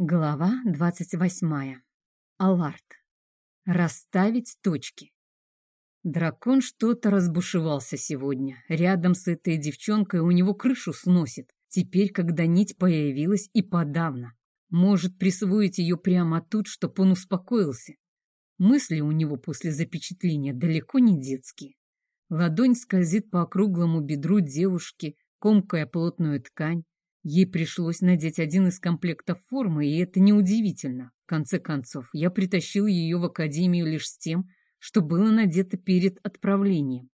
Глава двадцать восьмая. Аларт. Расставить точки. Дракон что-то разбушевался сегодня. Рядом с этой девчонкой у него крышу сносит. Теперь, когда нить появилась, и подавно. Может присвоить ее прямо тут, чтоб он успокоился. Мысли у него после запечатления далеко не детские. Ладонь скользит по округлому бедру девушки, комкая плотную ткань. Ей пришлось надеть один из комплектов формы, и это неудивительно. В конце концов, я притащил ее в академию лишь с тем, что было надето перед отправлением.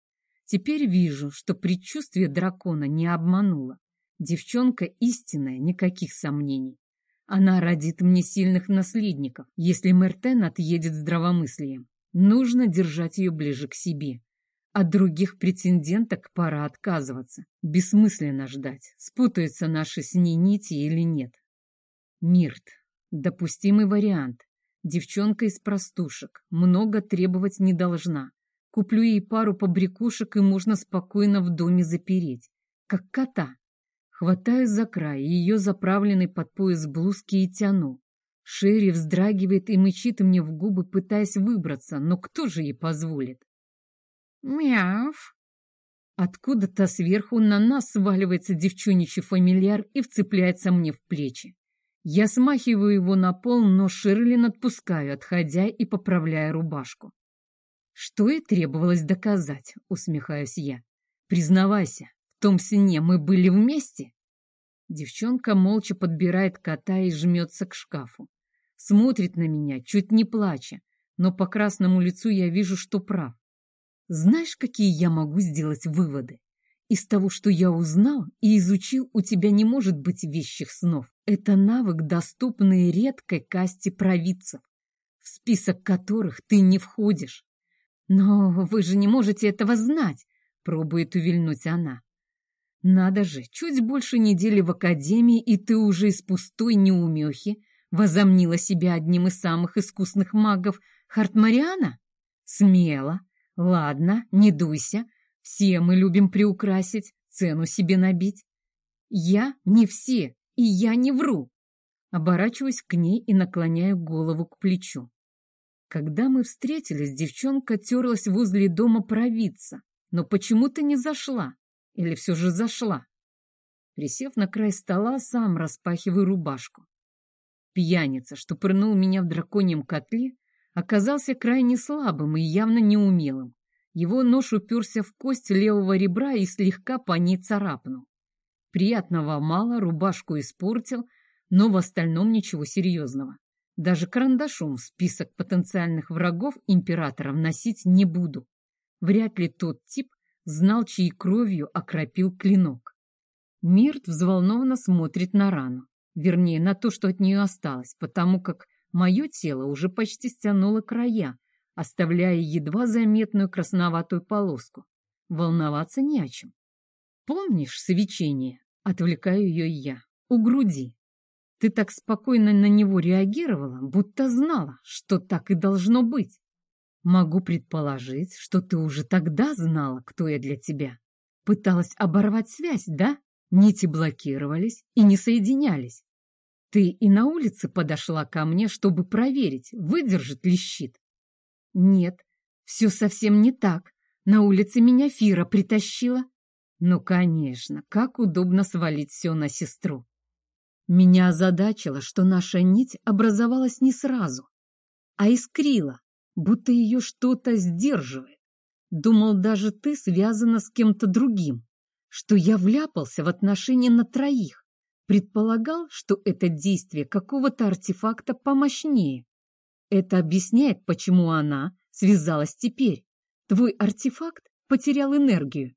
Теперь вижу, что предчувствие дракона не обмануло. Девчонка истинная, никаких сомнений. Она родит мне сильных наследников, если Мертен отъедет здравомыслием. Нужно держать ее ближе к себе. От других претенденток пора отказываться. Бессмысленно ждать, спутаются наши с ней нити или нет. Мирт. Допустимый вариант. Девчонка из простушек. Много требовать не должна. Куплю ей пару побрякушек, и можно спокойно в доме запереть. Как кота. Хватаю за край ее заправленный под пояс блузки и тяну. Шерри вздрагивает и мычит мне в губы, пытаясь выбраться, но кто же ей позволит? «Мяв!» Откуда-то сверху на нас сваливается девчоничий фамильяр и вцепляется мне в плечи. Я смахиваю его на пол, но Ширлин отпускаю, отходя и поправляя рубашку. Что и требовалось доказать, усмехаюсь я. Признавайся, в том сне мы были вместе? Девчонка молча подбирает кота и жмется к шкафу. Смотрит на меня, чуть не плача, но по красному лицу я вижу, что прав. Знаешь, какие я могу сделать выводы? Из того, что я узнал и изучил, у тебя не может быть вещих снов. Это навык, доступный редкой касте провидцев, в список которых ты не входишь. Но вы же не можете этого знать, пробует увильнуть она. Надо же, чуть больше недели в академии, и ты уже из пустой неумехи возомнила себя одним из самых искусных магов Хартмариана? Смело, Ладно, не дуйся. Все мы любим приукрасить, цену себе набить. Я не все, и я не вру. Оборачиваюсь к ней и наклоняю голову к плечу. Когда мы встретились, девчонка терлась возле дома провидца, но почему-то не зашла. Или все же зашла? Присев на край стола, сам распахиваю рубашку. Пьяница, что прынул меня в драконьем котле, оказался крайне слабым и явно неумелым. Его нож уперся в кость левого ребра и слегка по ней царапнул. Приятного мало, рубашку испортил, но в остальном ничего серьезного. Даже карандашом список потенциальных врагов императора вносить не буду. Вряд ли тот тип знал, чьей кровью окропил клинок. Мирт взволнованно смотрит на рану, вернее, на то, что от нее осталось, потому как Мое тело уже почти стянуло края, оставляя едва заметную красноватую полоску. Волноваться не о чем. Помнишь свечение? Отвлекаю ее я. У груди. Ты так спокойно на него реагировала, будто знала, что так и должно быть. Могу предположить, что ты уже тогда знала, кто я для тебя. Пыталась оборвать связь, да? Нити блокировались и не соединялись. Ты и на улице подошла ко мне, чтобы проверить, выдержит ли щит. Нет, все совсем не так. На улице меня Фира притащила. Ну, конечно, как удобно свалить все на сестру. Меня озадачило, что наша нить образовалась не сразу, а искрила, будто ее что-то сдерживает. Думал, даже ты связана с кем-то другим, что я вляпался в отношения на троих. Предполагал, что это действие какого-то артефакта помощнее. Это объясняет, почему она связалась теперь. Твой артефакт потерял энергию.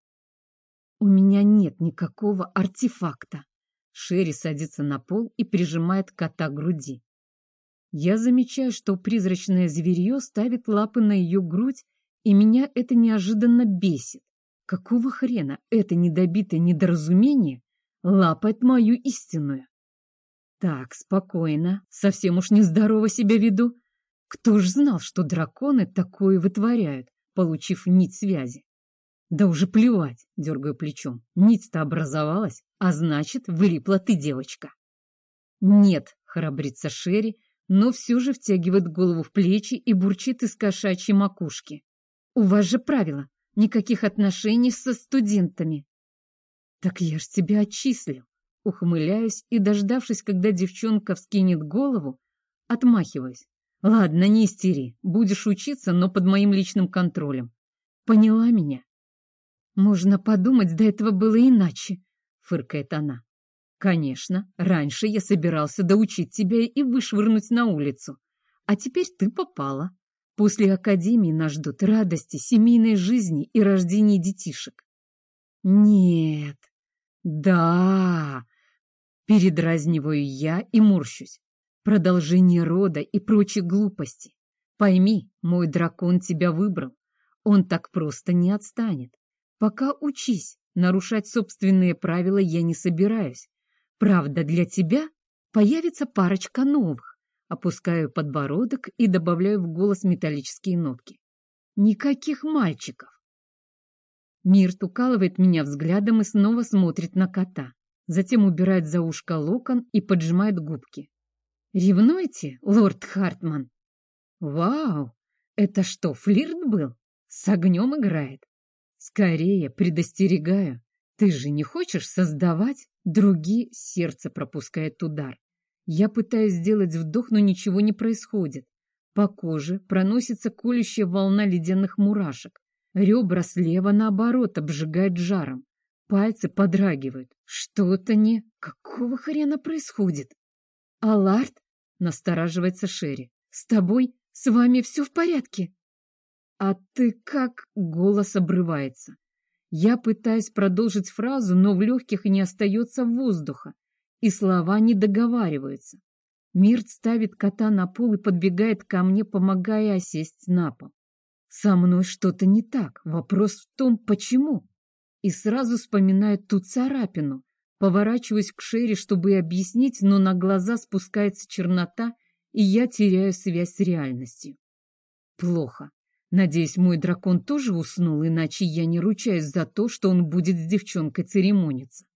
У меня нет никакого артефакта. Шерри садится на пол и прижимает кота к груди. Я замечаю, что призрачное зверье ставит лапы на ее грудь, и меня это неожиданно бесит. Какого хрена это недобитое недоразумение лапать мою истинную. Так, спокойно, совсем уж нездорово себя веду. Кто ж знал, что драконы такое вытворяют, получив нить связи? Да уже плевать, дергаю плечом. Нить-то образовалась, а значит, вылипла ты, девочка. Нет, Храбрится Шерри, но все же втягивает голову в плечи и бурчит из кошачьей макушки. «У вас же правило, никаких отношений со студентами». «Так я ж тебя отчислил», ухмыляюсь и, дождавшись, когда девчонка вскинет голову, отмахиваюсь. «Ладно, не истери, будешь учиться, но под моим личным контролем. Поняла меня?» «Можно подумать, до этого было иначе», — фыркает она. «Конечно, раньше я собирался доучить тебя и вышвырнуть на улицу. А теперь ты попала. После академии нас ждут радости, семейной жизни и рождения детишек». «Нет, да!» Передразниваю я и морщусь. Продолжение рода и прочие глупости. Пойми, мой дракон тебя выбрал. Он так просто не отстанет. Пока учись, нарушать собственные правила я не собираюсь. Правда, для тебя появится парочка новых. Опускаю подбородок и добавляю в голос металлические нотки. Никаких мальчиков. Мирт укалывает меня взглядом и снова смотрит на кота. Затем убирает за ушко локон и поджимает губки. «Ревнуете, лорд Хартман?» «Вау! Это что, флирт был? С огнем играет?» «Скорее, предостерегаю. Ты же не хочешь создавать?» Другие сердце пропускает удар. Я пытаюсь сделать вдох, но ничего не происходит. По коже проносится колющая волна ледяных мурашек. Ребра слева, наоборот, обжигает жаром. Пальцы подрагивают. Что-то не... Какого хрена происходит? Аларт? Настораживается Шерри. С тобой? С вами все в порядке? А ты как... Голос обрывается. Я пытаюсь продолжить фразу, но в легких не остается воздуха, и слова не договариваются. Мирт ставит кота на пол и подбегает ко мне, помогая осесть на пол. Со мной что-то не так. Вопрос в том, почему. И сразу вспоминаю ту царапину. Поворачиваюсь к Шерри, чтобы объяснить, но на глаза спускается чернота, и я теряю связь с реальностью. Плохо. Надеюсь, мой дракон тоже уснул, иначе я не ручаюсь за то, что он будет с девчонкой церемониться.